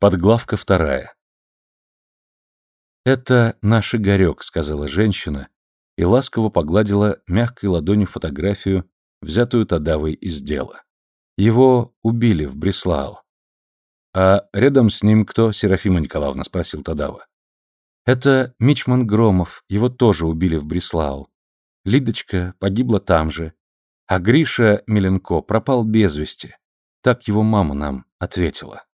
Подглавка вторая. «Это наш Игорек», — сказала женщина, и ласково погладила мягкой ладонью фотографию, взятую Тадавой из дела. Его убили в Бреслау. «А рядом с ним кто?» — Серафима Николаевна спросил Тадава. «Это Мичман Громов, его тоже убили в Бреслау. Лидочка погибла там же, а Гриша Миленко пропал без вести. Так его мама нам ответила».